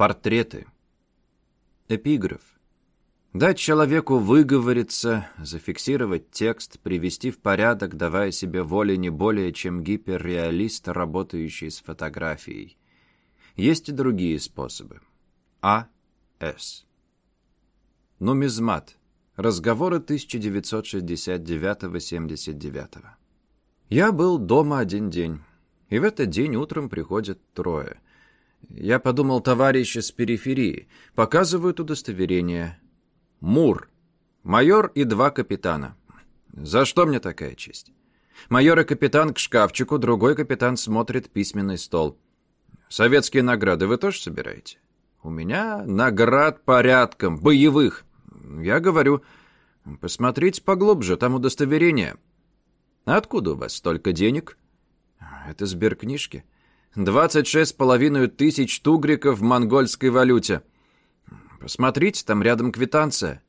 Портреты. Эпиграф. Дать человеку выговориться, зафиксировать текст, привести в порядок, давая себе воли не более, чем гиперреалист, работающий с фотографией. Есть и другие способы. А. С. Нумизмат. Разговоры 1969-79. Я был дома один день. И в этот день утром приходят трое. Я подумал, товарищи с периферии. Показывают удостоверение. Мур. Майор и два капитана. За что мне такая честь? Майор и капитан к шкафчику, другой капитан смотрит письменный стол. Советские награды вы тоже собираете? У меня наград порядком, боевых. Я говорю, посмотрите поглубже, там удостоверение. Откуда у вас столько денег? Это сберкнижки. книжки. 26,5 тысяч тугриков в монгольской валюте. Посмотрите, там рядом квитанция.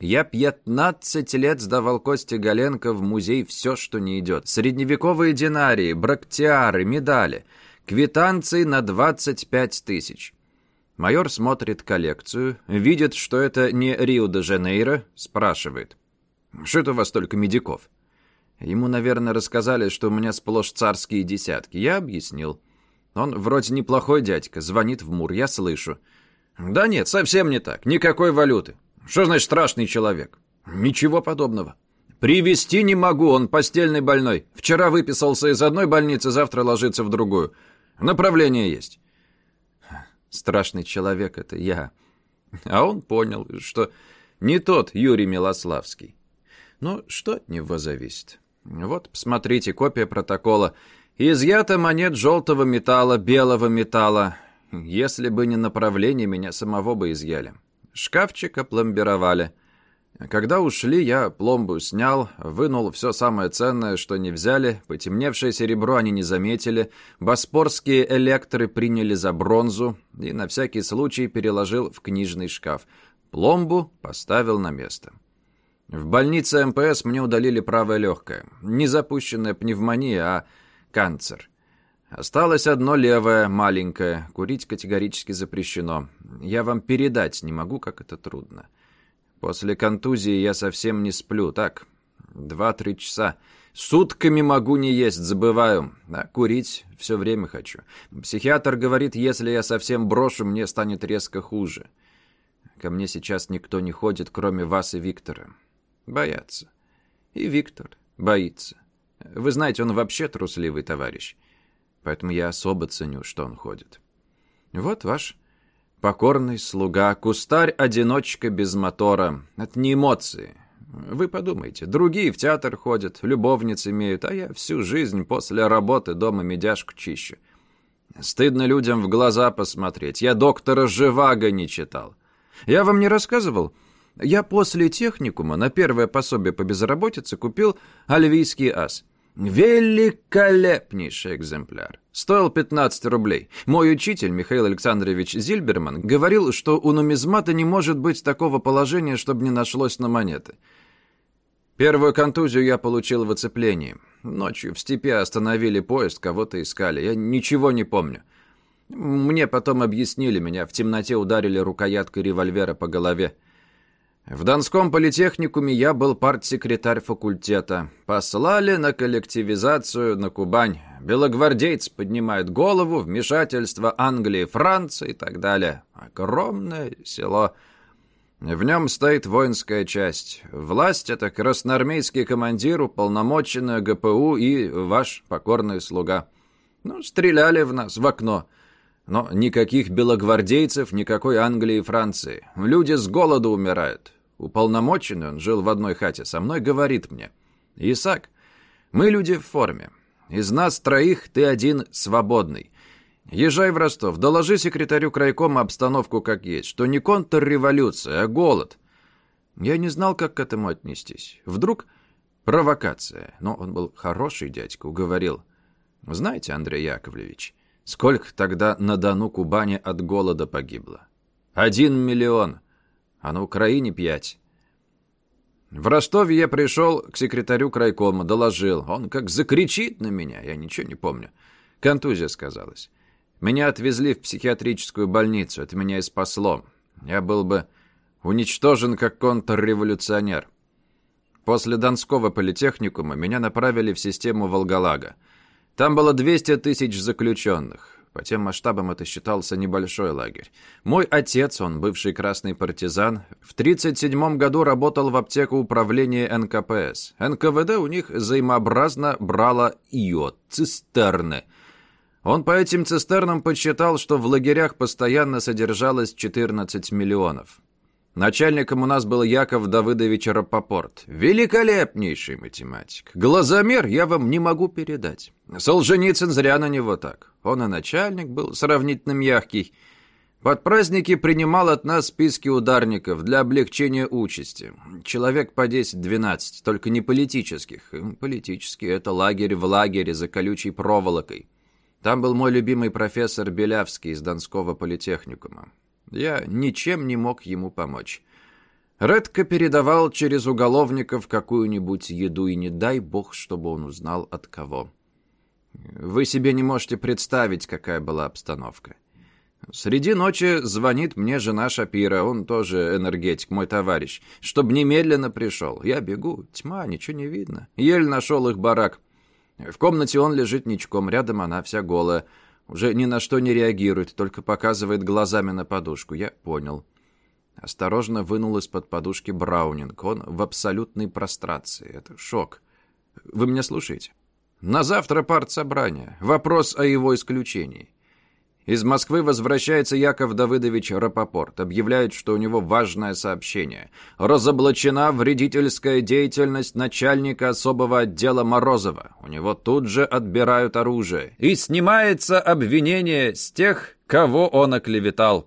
Я 15 лет сдавал Косте Галенко в музей все, что не идет. Средневековые динарии, брактиары, медали. Квитанции на 25 тысяч. Майор смотрит коллекцию, видит, что это не Рио-де-Жанейро, спрашивает. «Что это у вас только медиков?» Ему, наверное, рассказали, что у меня сплошь царские десятки. Я объяснил. Он вроде неплохой дядька, звонит в Мур, я слышу. Да нет, совсем не так, никакой валюты. Что значит страшный человек? Ничего подобного. Привести не могу, он постельный больной. Вчера выписался из одной больницы, завтра ложится в другую. Направление есть. Страшный человек это я. А он понял, что не тот Юрий Милославский. Ну, что от него зависит? Вот, посмотрите, копия протокола. Изъято монет желтого металла, белого металла. Если бы не направление, меня самого бы изъяли. Шкафчик опломбировали. Когда ушли, я пломбу снял, вынул все самое ценное, что не взяли, потемневшее серебро они не заметили, боспорские электры приняли за бронзу и на всякий случай переложил в книжный шкаф. Пломбу поставил на место. В больнице МПС мне удалили правое легкое. Не запущенная пневмония, а канцер. Осталось одно левое, маленькое. Курить категорически запрещено. Я вам передать не могу, как это трудно. После контузии я совсем не сплю, так? Два-три часа. Сутками могу не есть, забываю. А курить все время хочу. Психиатр говорит, если я совсем брошу, мне станет резко хуже. Ко мне сейчас никто не ходит, кроме вас и Виктора. Боятся. И Виктор боится. Вы знаете, он вообще трусливый товарищ. Поэтому я особо ценю, что он ходит. Вот ваш покорный слуга, кустарь-одиночка без мотора. Это не эмоции. Вы подумайте, другие в театр ходят, любовниц имеют, а я всю жизнь после работы дома медяшку чищу. Стыдно людям в глаза посмотреть. Я доктора Живаго не читал. Я вам не рассказывал? Я после техникума на первое пособие по безработице купил альвийский ас. Великолепнейший экземпляр. Стоил 15 рублей. Мой учитель, Михаил Александрович Зильберман, говорил, что у нумизмата не может быть такого положения, чтобы не нашлось на монеты. Первую контузию я получил в оцеплении. Ночью в степи остановили поезд, кого-то искали. Я ничего не помню. Мне потом объяснили, меня в темноте ударили рукояткой револьвера по голове. В Донском политехникуме я был партсекретарь факультета. Послали на коллективизацию на Кубань. Белогвардейцы поднимают голову, вмешательство Англии, Франции и так далее. Огромное село. В нем стоит воинская часть. Власть — это красноармейский командир, уполномоченный ГПУ и ваш покорный слуга. Ну, стреляли в нас в окно. Но никаких белогвардейцев, никакой Англии и Франции. Люди с голоду умирают. Уполномоченный, он жил в одной хате со мной, говорит мне. «Исаак, мы люди в форме. Из нас троих ты один свободный. Езжай в Ростов, доложи секретарю крайкома обстановку как есть, что не контрреволюция, а голод». Я не знал, как к этому отнестись. Вдруг провокация. Но он был хороший дядька, уговорил. Знаете, Андрей Яковлевич, сколько тогда на Дону Кубани от голода погибло? Один миллион а на Украине пять. В Ростове я пришел к секретарю крайкома, доложил. Он как закричит на меня, я ничего не помню. Контузия сказалась. Меня отвезли в психиатрическую больницу. Это меня и спасло. Я был бы уничтожен как контрреволюционер. После Донского политехникума меня направили в систему Волголага. Там было 200 тысяч заключенных. По тем масштабам это считался небольшой лагерь. Мой отец, он бывший красный партизан, в 1937 году работал в аптеку управления НКПС. НКВД у них взаимообразно брало йод, цистерны. Он по этим цистернам подсчитал, что в лагерях постоянно содержалось 14 миллионов. Начальником у нас был Яков Давыдович Рапопорт. Великолепнейший математик. Глазомер я вам не могу передать. Солженицын зря на него так. Он и начальник был сравнительно мягкий. Под праздники принимал от нас списки ударников для облегчения участи. Человек по 10-12, только не политических. Политические — это лагерь в лагере за колючей проволокой. Там был мой любимый профессор Белявский из Донского политехникума. Я ничем не мог ему помочь. Редко передавал через уголовников какую-нибудь еду, и не дай бог, чтобы он узнал от кого. Вы себе не можете представить, какая была обстановка. Среди ночи звонит мне жена Шапира, он тоже энергетик, мой товарищ, чтобы немедленно пришел. Я бегу, тьма, ничего не видно. Еле нашел их барак. В комнате он лежит ничком, рядом она вся голая. Уже ни на что не реагирует, только показывает глазами на подушку. Я понял. Осторожно вынул из-под подушки Браунинг. Он в абсолютной прострации. Это шок. Вы меня слушаете? На завтра партсобрание. Вопрос о его исключении. Из Москвы возвращается Яков Давыдович Рапопорт. Объявляет, что у него важное сообщение. Разоблачена вредительская деятельность начальника особого отдела Морозова. У него тут же отбирают оружие. И снимается обвинение с тех, кого он оклеветал.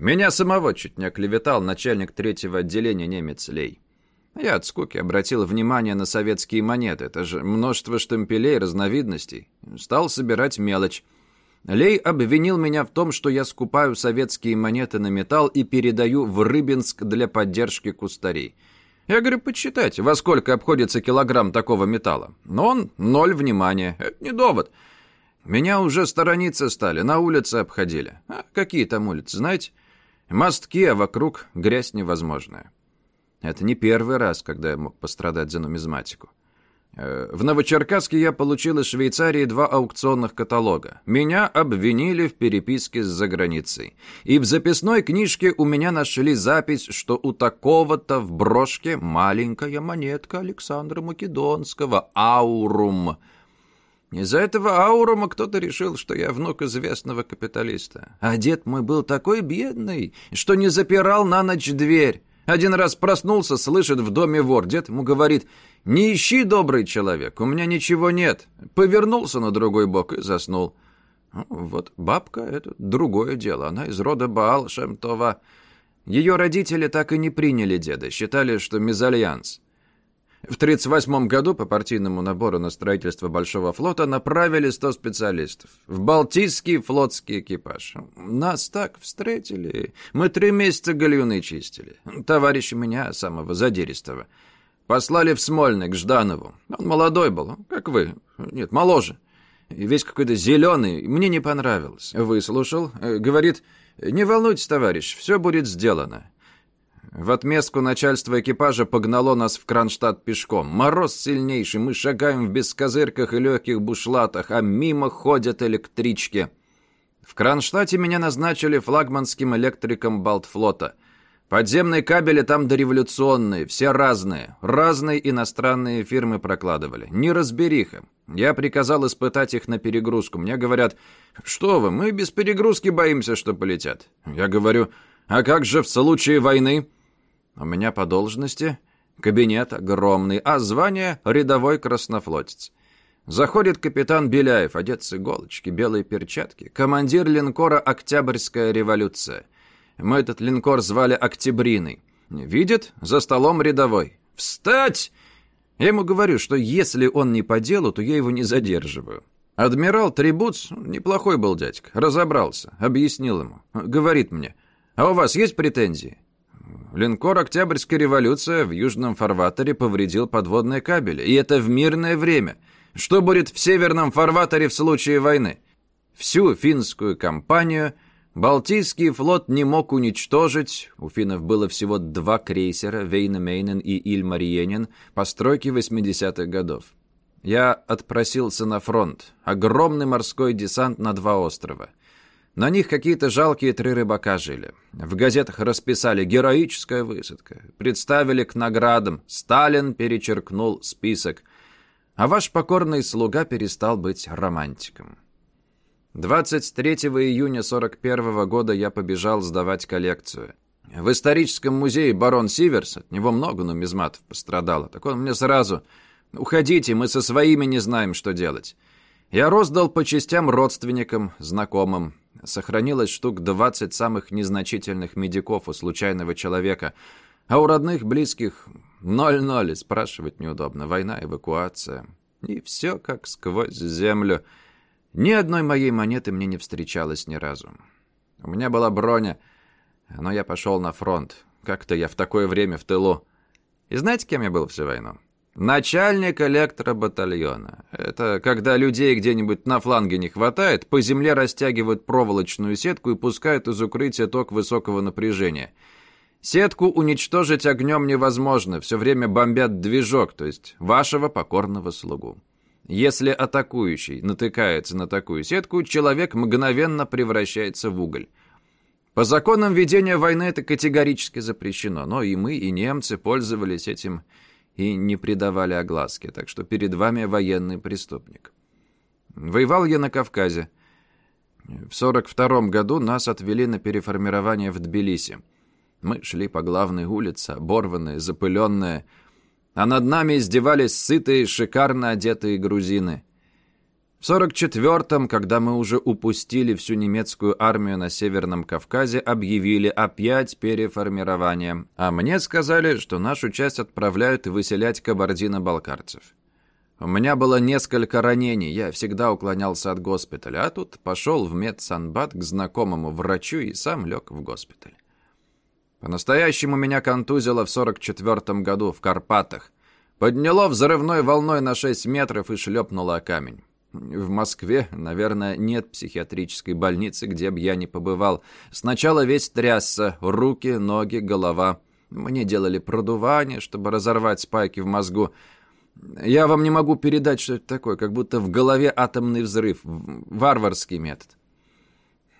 Меня самого чуть не оклеветал начальник третьего отделения немец Лей. Я от скуки обратил внимание на советские монеты. Это же множество штемпелей, разновидностей. Стал собирать мелочь. Лей обвинил меня в том, что я скупаю советские монеты на металл и передаю в Рыбинск для поддержки кустарей. Я говорю, почитайте, во сколько обходится килограмм такого металла. Но он ноль внимания. Это не довод. Меня уже сторониться стали, на улице обходили. А какие там улицы, знаете? Мостки, а вокруг грязь невозможная. Это не первый раз, когда я мог пострадать за нумизматику. Э, в Новочеркасске я получил из Швейцарии два аукционных каталога. Меня обвинили в переписке с заграницей. И в записной книжке у меня нашли запись, что у такого-то в брошке маленькая монетка Александра Македонского, аурум. Из-за этого аурума кто-то решил, что я внук известного капиталиста. А дед мой был такой бедный, что не запирал на ночь дверь. Один раз проснулся, слышит в доме вор. Дед ему говорит, «Не ищи, добрый человек, у меня ничего нет». Повернулся на другой бок и заснул. Ну, вот бабка — это другое дело. Она из рода Баал Шемтова. Ее родители так и не приняли деда, считали, что мезальянс. В 1938 году по партийному набору на строительство Большого флота направили 100 специалистов. В Балтийский флотский экипаж. Нас так встретили. Мы три месяца гальюны чистили. Товарища меня, самого задиристого. Послали в Смольный, к Жданову. Он молодой был, как вы. Нет, моложе. И весь какой-то зеленый. Мне не понравилось. Выслушал. Говорит, не волнуйтесь, товарищ, все будет сделано. В отместку начальство экипажа погнало нас в Кронштадт пешком. Мороз сильнейший, мы шагаем в бескозырках и легких бушлатах, а мимо ходят электрички. В Кронштадте меня назначили флагманским электриком Балтфлота. Подземные кабели там дореволюционные, все разные. Разные иностранные фирмы прокладывали. Не разбериха. Я приказал испытать их на перегрузку. Мне говорят, что вы, мы без перегрузки боимся, что полетят. Я говорю, а как же в случае войны? У меня по должности кабинет огромный, а звание — рядовой краснофлотец. Заходит капитан Беляев, одет с иголочки, белые перчатки, командир линкора «Октябрьская революция». Мы этот линкор звали «Октябриной». Видит, за столом рядовой. «Встать!» Я ему говорю, что если он не по делу, то я его не задерживаю. Адмирал Трибуц, неплохой был дядька, разобрался, объяснил ему. Говорит мне, а у вас есть претензии? Линкор «Октябрьская революция» в южном фарватере повредил подводные кабели. И это в мирное время. Что будет в северном фарватере в случае войны? всю финскую кампанию Балтийский флот не мог уничтожить, у финнов было всего два крейсера, Вейнемейнен и Ильмариенен, постройки 80-х годов. Я отпросился на фронт. Огромный морской десант на два острова. На них какие-то жалкие три рыбака жили. В газетах расписали «Героическая высадка». Представили к наградам. Сталин перечеркнул список. А ваш покорный слуга перестал быть романтиком. 23 июня 41 года я побежал сдавать коллекцию. В историческом музее барон Сиверс, от него много нумизматов пострадало, так он мне сразу «Уходите, мы со своими не знаем, что делать». Я роздал по частям родственникам, знакомым. Сохранилось штук 20 самых незначительных медиков у случайного человека, а у родных, близких ноль-ноль, спрашивать неудобно. Война, эвакуация. И все как сквозь землю. Ни одной моей монеты мне не встречалось ни разу. У меня была броня, но я пошел на фронт. Как-то я в такое время в тылу. И знаете, кем я был всю войну? Начальник электробатальона. Это когда людей где-нибудь на фланге не хватает, по земле растягивают проволочную сетку и пускают из укрытия ток высокого напряжения. Сетку уничтожить огнем невозможно, все время бомбят движок, то есть вашего покорного слугу. Если атакующий натыкается на такую сетку, человек мгновенно превращается в уголь. По законам ведения войны это категорически запрещено, но и мы, и немцы пользовались этим и не придавали огласки, так что перед вами военный преступник. Воевал я на Кавказе. В 42 году нас отвели на переформирование в Тбилиси. Мы шли по главной улице, оборванные, запыленные, а над нами издевались сытые, шикарно одетые грузины. В 44-м, когда мы уже упустили всю немецкую армию на Северном Кавказе, объявили опять переформирование. А мне сказали, что нашу часть отправляют выселять кабардино-балкарцев. У меня было несколько ранений, я всегда уклонялся от госпиталя, а тут пошел в медсанбат к знакомому врачу и сам лег в госпиталь. По-настоящему меня контузило в 44 году в Карпатах. Подняло взрывной волной на 6 метров и шлепнуло о камень. В Москве, наверное, нет психиатрической больницы, где бы я не побывал. Сначала весь трясся, руки, ноги, голова. Мне делали продувание, чтобы разорвать спайки в мозгу. Я вам не могу передать, что это такое, как будто в голове атомный взрыв, варварский метод.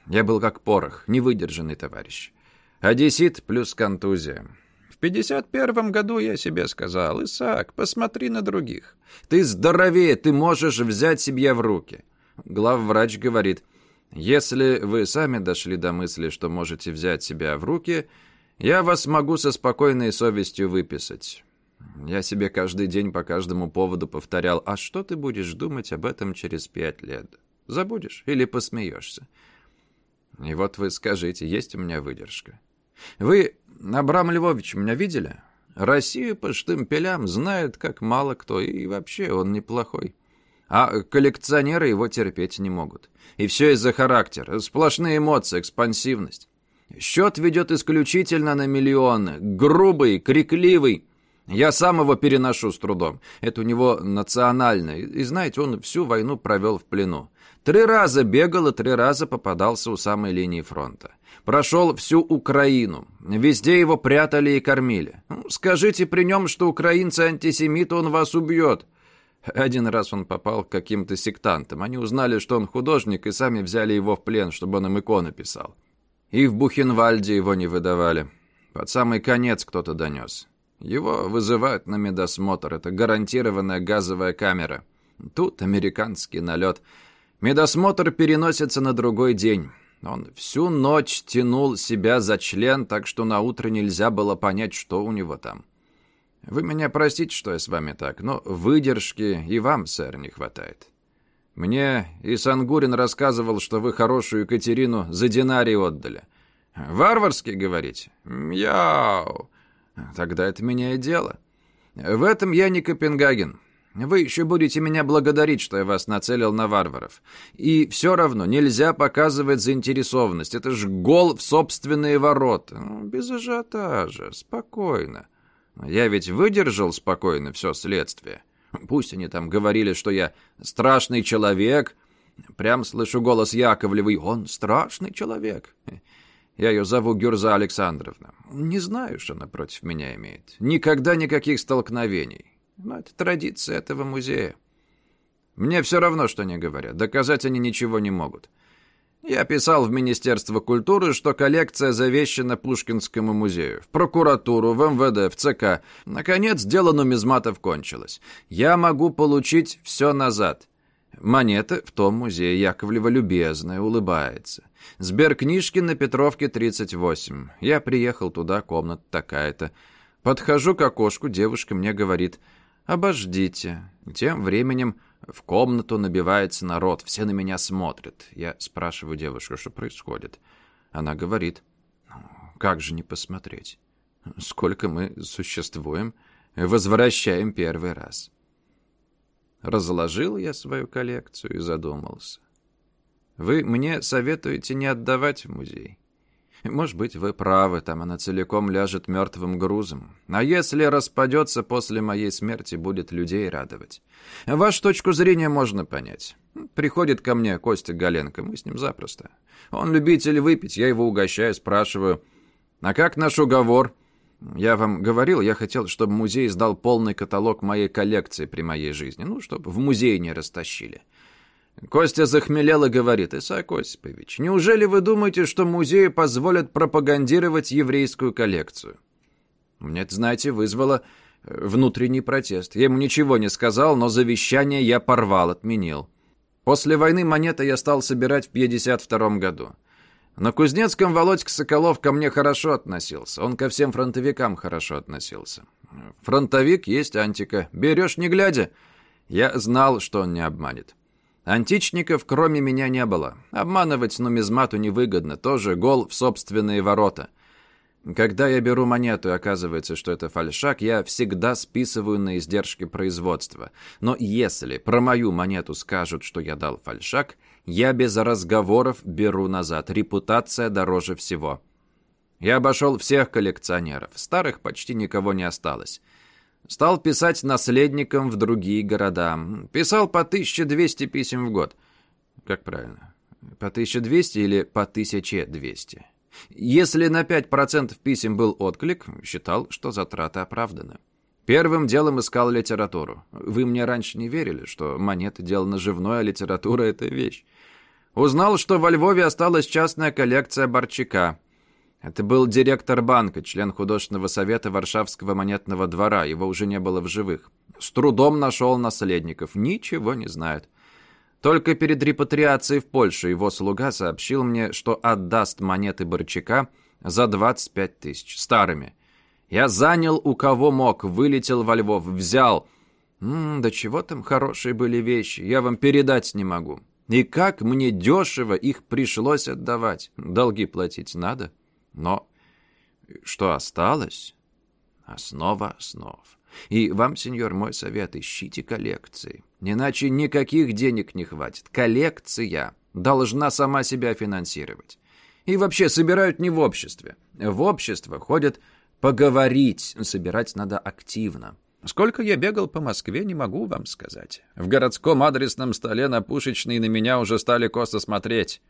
Я был как порох, невыдержанный товарищ. Одессит плюс контузия. В 51 году я себе сказал, «Исаак, посмотри на других. Ты здоровее, ты можешь взять себя в руки». Главврач говорит, «Если вы сами дошли до мысли, что можете взять себя в руки, я вас могу со спокойной совестью выписать». Я себе каждый день по каждому поводу повторял, «А что ты будешь думать об этом через пять лет? Забудешь или посмеешься?» И вот вы скажите, есть у меня выдержка. Вы Абрам Львович меня видели? Россию по штемпелям знает как мало кто, и вообще он неплохой. А коллекционеры его терпеть не могут. И все из-за характера. Сплошные эмоции, экспансивность. Счет ведет исключительно на миллионы. Грубый, крикливый. Я сам его переношу с трудом. Это у него национальное. И знаете, он всю войну провел в плену. Три раза бегал и три раза попадался у самой линии фронта. Прошел всю Украину. Везде его прятали и кормили. Ну, скажите при нем, что украинцы антисемиты, он вас убьет. Один раз он попал к каким-то сектантам. Они узнали, что он художник, и сами взяли его в плен, чтобы он им иконы писал. И в Бухенвальде его не выдавали. Под самый конец кто-то донес. Его вызывают на медосмотр. Это гарантированная газовая камера. Тут американский налет. Медосмотр переносится на другой день. Он всю ночь тянул себя за член, так что на утро нельзя было понять, что у него там. Вы меня простите, что я с вами так, но выдержки и вам, сэр, не хватает. Мне и Сангурин рассказывал, что вы хорошую Екатерину за динарий отдали. Варварски, говорите? Яу! Тогда это меняет дело. В этом я не Копенгаген. Вы еще будете меня благодарить, что я вас нацелил на варваров. И все равно нельзя показывать заинтересованность. Это ж гол в собственные ворота. Ну, без ажиотажа, спокойно. Я ведь выдержал спокойно все следствие. Пусть они там говорили, что я страшный человек, Прям слышу голос Яковлевой. Он страшный человек. Я ее зову Гюрза Александровна. Не знаю, что она против меня имеет. Никогда никаких столкновений. Но это традиция этого музея. Мне все равно, что они говорят. Доказать они ничего не могут. Я писал в Министерство культуры, что коллекция завещана Пушкинскому музею, в прокуратуру, в МВД, в ЦК. Наконец, дело нумизматов кончилось. Я могу получить все назад. Монета в том музее Яковлева любезная, улыбается. Сберкнижки на Петровке, 38. Я приехал туда, комната такая-то. Подхожу к окошку, девушка мне говорит, «Обождите». Тем временем в комнату набивается народ, все на меня смотрят. Я спрашиваю девушку, что происходит. Она говорит, «Ну, как же не посмотреть? Сколько мы существуем, возвращаем первый раз. Разложил я свою коллекцию и задумался. Вы мне советуете не отдавать в музей? Может быть, вы правы, там она целиком ляжет мертвым грузом. А если распадется после моей смерти, будет людей радовать. Вашу точку зрения можно понять. Приходит ко мне Костя Галенко, мы с ним запросто. Он любитель выпить, я его угощаю, спрашиваю, а как наш уговор? Я вам говорил, я хотел, чтобы музей сдал полный каталог моей коллекции при моей жизни, ну, чтобы в музей не растащили. Костя захмелел и говорит, «Исаак Осипович, неужели вы думаете, что музеи позволят пропагандировать еврейскую коллекцию?» Мне это, знаете, вызвало э, внутренний протест. Я ему ничего не сказал, но завещание я порвал, отменил. После войны монеты я стал собирать в 52 году. На Кузнецком Володька Соколов ко мне хорошо относился. Он ко всем фронтовикам хорошо относился. Фронтовик есть антика. Берешь не глядя. Я знал, что он не обманет. Античников кроме меня не было. Обманывать нумизмату невыгодно. Тоже гол в собственные ворота. Когда я беру монету и оказывается, что это фальшак, я всегда списываю на издержки производства. Но если про мою монету скажут, что я дал фальшак, я без разговоров беру назад. Репутация дороже всего. Я обошел всех коллекционеров. Старых почти никого не осталось. Стал писать наследникам в другие города. Писал по 1200 писем в год. Как правильно? По 1200 или по 1200? Если на 5% писем был отклик, считал, что затраты оправданы. Первым делом искал литературу. Вы мне раньше не верили, что монеты дело наживное, а литература — это вещь. Узнал, что во Львове осталась частная коллекция Борчака. Это был директор банка, член художественного совета Варшавского монетного двора. Его уже не было в живых. С трудом нашел наследников. Ничего не знает. Только перед репатриацией в Польшу его слуга сообщил мне, что отдаст монеты Борчака за 25 тысяч, старыми. Я занял у кого мог, вылетел во Львов, взял. М -м, да чего там хорошие были вещи, я вам передать не могу. И как мне дешево их пришлось отдавать. Долги платить надо. Но что осталось? Основа основ. И вам, сеньор, мой совет, ищите коллекции. Иначе никаких денег не хватит. Коллекция должна сама себя финансировать. И вообще собирают не в обществе. В общество ходят поговорить. Собирать надо активно. Сколько я бегал по Москве, не могу вам сказать. В городском адресном столе на пушечной на меня уже стали косо смотреть.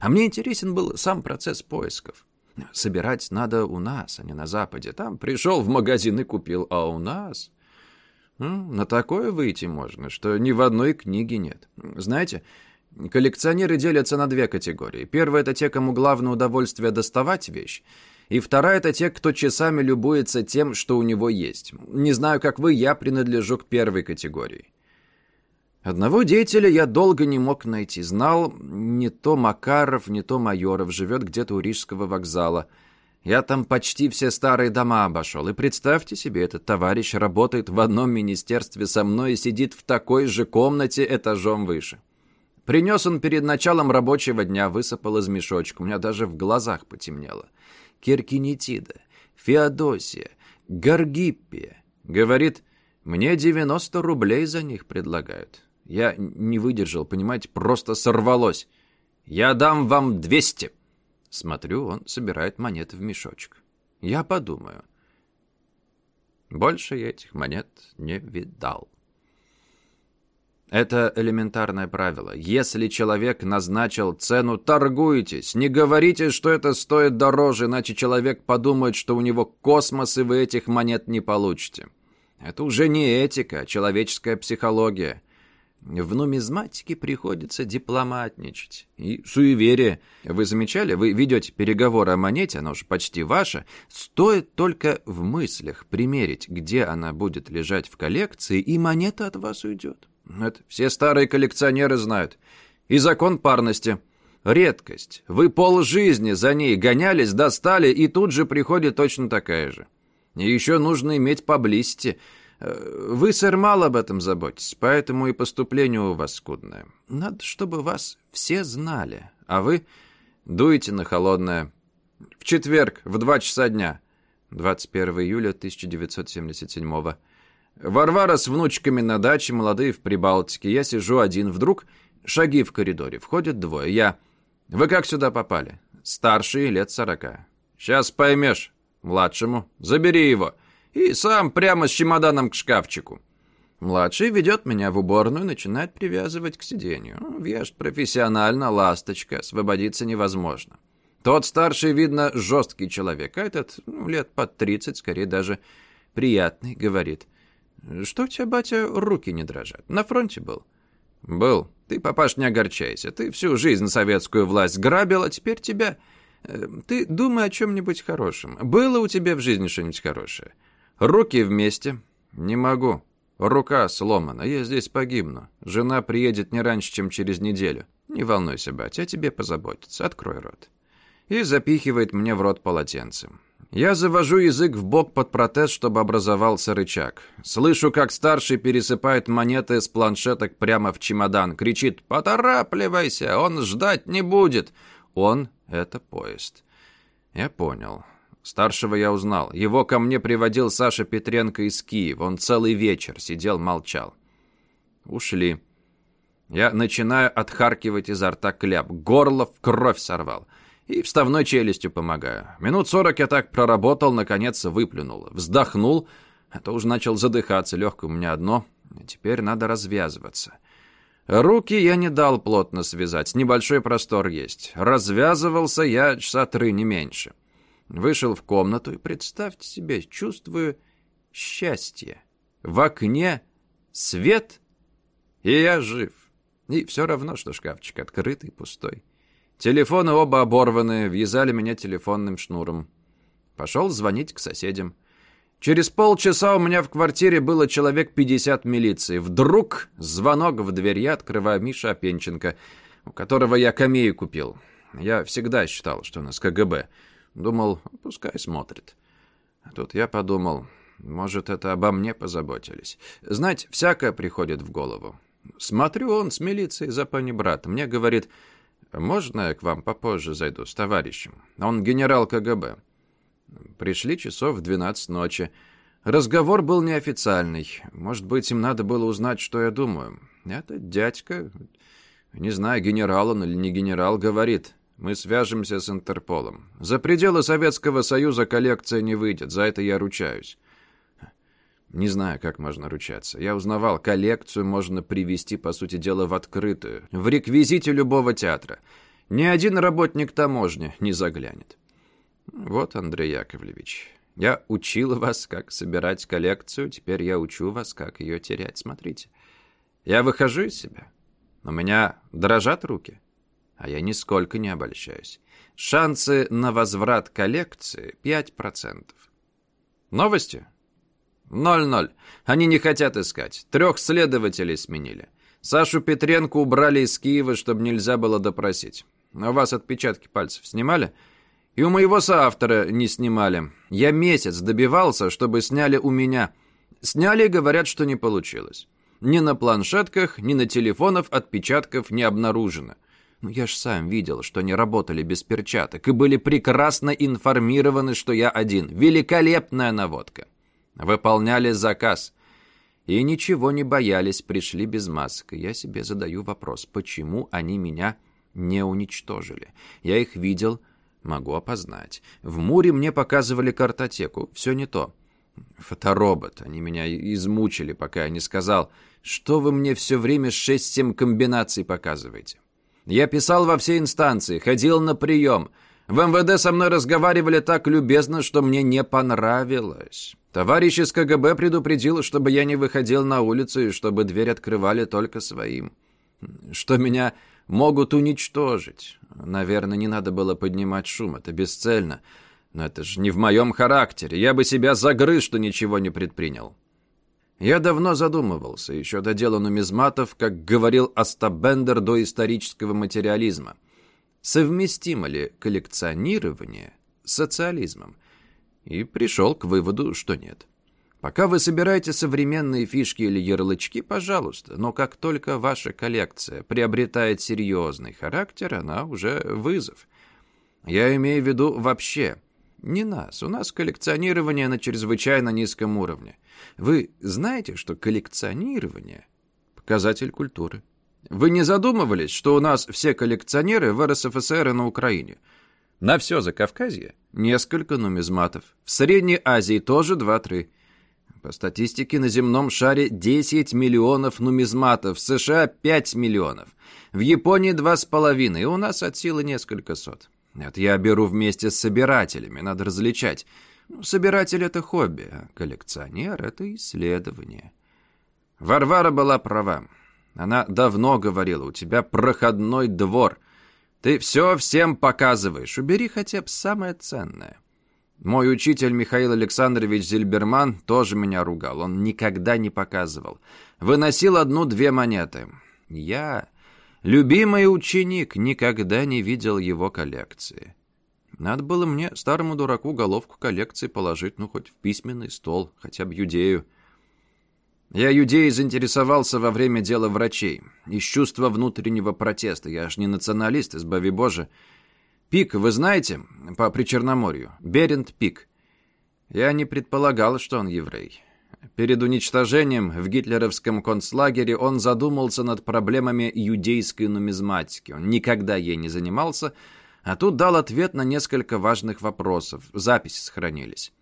А мне интересен был сам процесс поисков. Собирать надо у нас, а не на Западе. Там пришел в магазин и купил, а у нас... На такое выйти можно, что ни в одной книге нет. Знаете, коллекционеры делятся на две категории. Первая — это те, кому главное удовольствие доставать вещь. И вторая — это те, кто часами любуется тем, что у него есть. Не знаю, как вы, я принадлежу к первой категории. Одного деятеля я долго не мог найти. Знал, не то Макаров, не то Майоров, живет где-то у Рижского вокзала. Я там почти все старые дома обошел. И представьте себе, этот товарищ работает в одном министерстве со мной и сидит в такой же комнате этажом выше. Принес он перед началом рабочего дня, высыпал из мешочка. У меня даже в глазах потемнело. Киркинетида, Феодосия, Гаргиппия. Говорит, мне 90 рублей за них предлагают. Я не выдержал, понимаете, просто сорвалось. Я дам вам 200. Смотрю, он собирает монеты в мешочек. Я подумаю. Больше я этих монет не видал. Это элементарное правило. Если человек назначил цену, торгуйтесь. Не говорите, что это стоит дороже, иначе человек подумает, что у него космос, и вы этих монет не получите. Это уже не этика, а человеческая психология. В нумизматике приходится дипломатничать. И суеверие. Вы замечали, вы ведете переговоры о монете, она уже почти ваша. Стоит только в мыслях примерить, где она будет лежать в коллекции, и монета от вас уйдет. Это все старые коллекционеры знают. И закон парности. Редкость. Вы полжизни за ней гонялись, достали, и тут же приходит точно такая же. И еще нужно иметь поблизости. Э, вы, сэр, мало об этом заботитесь, поэтому и поступление у вас скудное. Надо, чтобы вас все знали, а вы дуете на холодное. В четверг, в два часа дня. 21 июля 1977 года. Варвара с внучками на даче, молодые в Прибалтике. Я сижу один. Вдруг шаги в коридоре. Входят двое. Я... Вы как сюда попали? Старший, лет сорока. Сейчас поймешь. Младшему. Забери его. И сам прямо с чемоданом к шкафчику. Младший ведет меня в уборную, начинает привязывать к сиденью. Вешает профессионально, ласточка, освободиться невозможно. Тот старший, видно, жесткий человек, а этот ну, лет под тридцать, скорее даже приятный, говорит. «Что у тебя, батя, руки не дрожат? На фронте был?» «Был. Ты, папаш, не огорчайся. Ты всю жизнь советскую власть грабил, а теперь тебя... Э, ты думай о чем-нибудь хорошем. Было у тебя в жизни что-нибудь хорошее? Руки вместе?» «Не могу. Рука сломана. Я здесь погибну. Жена приедет не раньше, чем через неделю. Не волнуйся, батя, о тебе позаботиться. Открой рот». И запихивает мне в рот полотенцем. Я завожу язык в бок под протез, чтобы образовался рычаг. Слышу, как старший пересыпает монеты с планшеток прямо в чемодан. Кричит «Поторапливайся, он ждать не будет!» Он — это поезд. Я понял. Старшего я узнал. Его ко мне приводил Саша Петренко из Киева. Он целый вечер сидел, молчал. Ушли. Я начинаю отхаркивать изо рта кляп. Горло в кровь сорвал и вставной челюстью помогаю. Минут сорок я так проработал, наконец выплюнул. Вздохнул, а то уже начал задыхаться, легкое у меня одно. Теперь надо развязываться. Руки я не дал плотно связать, небольшой простор есть. Развязывался я часа три, не меньше. Вышел в комнату и, представьте себе, чувствую счастье. В окне свет, и я жив. И все равно, что шкафчик открытый, пустой. Телефоны оба оборваны, вязали меня телефонным шнуром. Пошел звонить к соседям. Через полчаса у меня в квартире было человек 50 милиции. Вдруг звонок в дверь. Я открываю Миша Опенченко, у которого я камею купил. Я всегда считал, что он из КГБ. Думал, пускай смотрит. А тут я подумал, может, это обо мне позаботились. Знаете, всякое приходит в голову. Смотрю, он с милицией за панибрат. Мне говорит, «Можно я к вам попозже зайду с товарищем? Он генерал КГБ». Пришли часов в двенадцать ночи. Разговор был неофициальный. Может быть, им надо было узнать, что я думаю. Этот дядька, не знаю, генерал он или не генерал, говорит, мы свяжемся с Интерполом. За пределы Советского Союза коллекция не выйдет, за это я ручаюсь. Не знаю, как можно ручаться. Я узнавал, коллекцию можно привести, по сути дела, в открытую, в реквизите любого театра. Ни один работник таможни не заглянет. Вот, Андрей Яковлевич, я учил вас, как собирать коллекцию, теперь я учу вас, как ее терять. Смотрите, я выхожу из себя. У меня дрожат руки, а я нисколько не обольщаюсь. Шансы на возврат коллекции 5%. Новости? Ноль-ноль. Они не хотят искать. Трех следователей сменили. Сашу Петренко убрали из Киева, чтобы нельзя было допросить. А у вас отпечатки пальцев снимали? И у моего соавтора не снимали. Я месяц добивался, чтобы сняли у меня. Сняли и говорят, что не получилось. Ни на планшетках, ни на телефонах отпечатков не обнаружено. Но я ж сам видел, что они работали без перчаток и были прекрасно информированы, что я один. Великолепная наводка. Выполняли заказ. И ничего не боялись, пришли без масок. Я себе задаю вопрос, почему они меня не уничтожили? Я их видел, могу опознать. В Муре мне показывали картотеку, все не то. Фоторобот. Они меня измучили, пока я не сказал, что вы мне все время шесть-семь комбинаций показываете. Я писал во все инстанции, ходил на прием. В МВД со мной разговаривали так любезно, что мне не понравилось. Товарищ из КГБ предупредил, чтобы я не выходил на улицу и чтобы дверь открывали только своим. Что меня могут уничтожить. Наверное, не надо было поднимать шум, это бесцельно. Но это же не в моем характере. Я бы себя загрыз, что ничего не предпринял. Я давно задумывался, еще до дела нумизматов, как говорил Астабендер до исторического материализма. Совместимо ли коллекционирование с социализмом? И пришел к выводу, что нет. Пока вы собираете современные фишки или ярлычки, пожалуйста, но как только ваша коллекция приобретает серьезный характер, она уже вызов. Я имею в виду вообще – не нас. У нас коллекционирование на чрезвычайно низком уровне. Вы знаете, что коллекционирование – показатель культуры. Вы не задумывались, что у нас все коллекционеры в РСФСР и на Украине? На все Закавказье несколько нумизматов. В Средней Азии тоже 2-3. По статистике, на земном шаре 10 миллионов нумизматов, в США 5 миллионов, в Японии 2,5, и у нас от силы несколько сот. Это я беру вместе с собирателями, надо различать. Ну, собиратель — это хобби, а коллекционер — это исследование. Варвара была права. Она давно говорила, у тебя проходной двор. Ты все всем показываешь, убери хотя бы самое ценное. Мой учитель Михаил Александрович Зильберман тоже меня ругал. Он никогда не показывал. Выносил одну-две монеты. Я Любимый ученик никогда не видел его коллекции. Надо было мне, старому дураку, головку коллекции положить, ну, хоть в письменный стол, хотя бы юдею. Я юдеей заинтересовался во время дела врачей. Из чувства внутреннего протеста. Я ж не националист, избави Боже. Пик, вы знаете, по Причерноморью? Берент Пик. Я не предполагал, что он еврей. Перед уничтожением в гитлеровском концлагере он задумался над проблемами юдейской нумизматики. Он никогда ей не занимался, а тут дал ответ на несколько важных вопросов. Записи сохранились.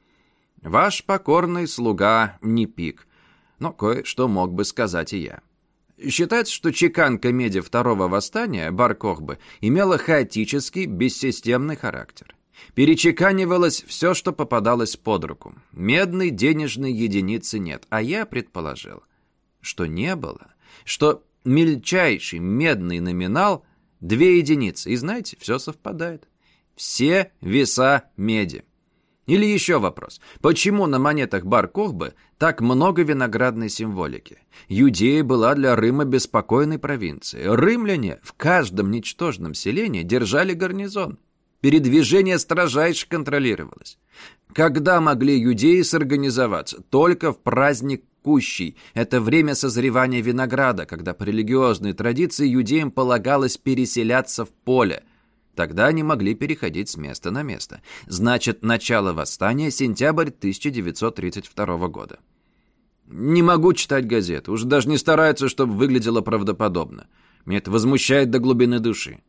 «Ваш покорный слуга не пик». Но кое-что мог бы сказать и я. Считается, что чеканка меди второго восстания, Баркохбы, имела хаотический, бессистемный характер. Перечеканивалось все, что попадалось под руку. Медной денежной единицы нет, а я предположил, что не было, что мельчайший медный номинал – две единицы. И знаете, все совпадает. Все веса меди. Или еще вопрос. Почему на монетах Бар-Кохбы так много виноградной символики? Юдея была для Рыма беспокойной провинцией. Рымляне в каждом ничтожном селении держали гарнизон. Передвижение строжайше контролировалось. Когда могли юдеи сорганизоваться? Только в праздник Кущий. Это время созревания винограда, когда по религиозной традиции юдеям полагалось переселяться в поле. Тогда они могли переходить с места на место. Значит, начало восстания – сентябрь 1932 года. Не могу читать газеты. Уже даже не стараются, чтобы выглядело правдоподобно. Меня это возмущает до глубины души.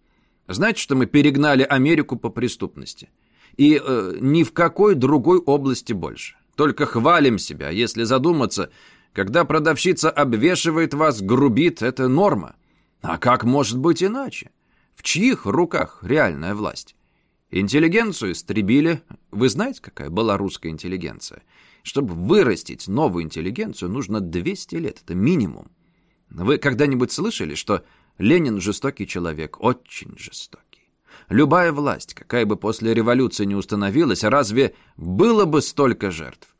Знаете, что мы перегнали Америку по преступности? И э, ни в какой другой области больше. Только хвалим себя, если задуматься, когда продавщица обвешивает вас, грубит, это норма. А как может быть иначе? В чьих руках реальная власть? Интеллигенцию истребили. Вы знаете, какая была русская интеллигенция? Чтобы вырастить новую интеллигенцию, нужно 200 лет. Это минимум. Вы когда-нибудь слышали, что Ленин жестокий человек, очень жестокий. Любая власть, какая бы после революции не установилась, разве было бы столько жертв?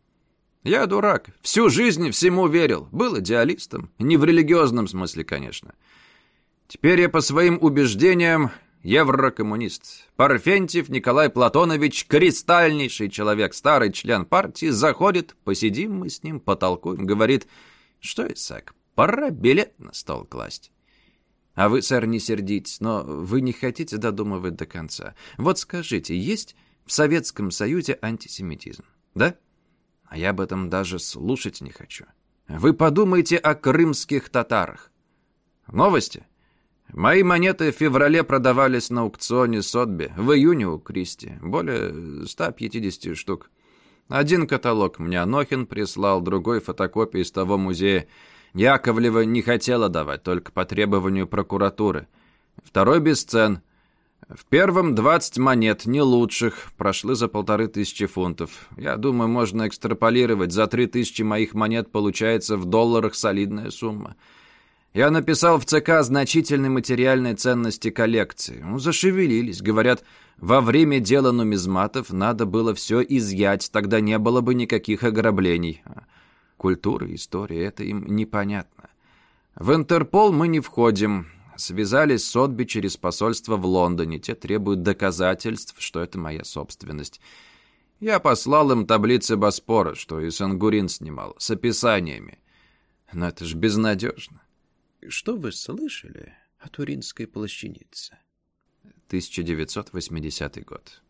Я дурак, всю жизнь всему верил, был идеалистом, не в религиозном смысле, конечно. Теперь я по своим убеждениям еврокоммунист. Парфентьев Николай Платонович, кристальнейший человек, старый член партии, заходит, посидим мы с ним, потолкуем, говорит, что, Исаак, пора билет на стол класть. А вы, сэр, не сердитесь, но вы не хотите додумывать до конца. Вот скажите, есть в Советском Союзе антисемитизм, да? А я об этом даже слушать не хочу. Вы подумайте о крымских татарах. Новости? Мои монеты в феврале продавались на аукционе Сотби, в июне у Кристи. Более 150 штук. Один каталог мне Анохин прислал, другой фотокопии из того музея. Яковлева не хотела давать, только по требованию прокуратуры. Второй без цен. В первом 20 монет, не лучших, прошли за полторы тысячи фунтов. Я думаю, можно экстраполировать. За три тысячи моих монет получается в долларах солидная сумма. Я написал в ЦК значительной материальной ценности коллекции. Ну, зашевелились. Говорят, во время дела нумизматов надо было все изъять, тогда не было бы никаких ограблений. Культура, история — это им непонятно. В Интерпол мы не входим. Связались с Отби через посольство в Лондоне. Те требуют доказательств, что это моя собственность. Я послал им таблицы Боспора, что и Сангурин снимал, с описаниями. Но это ж безнадежно. Что вы слышали о Туринской плащанице? 1980 год.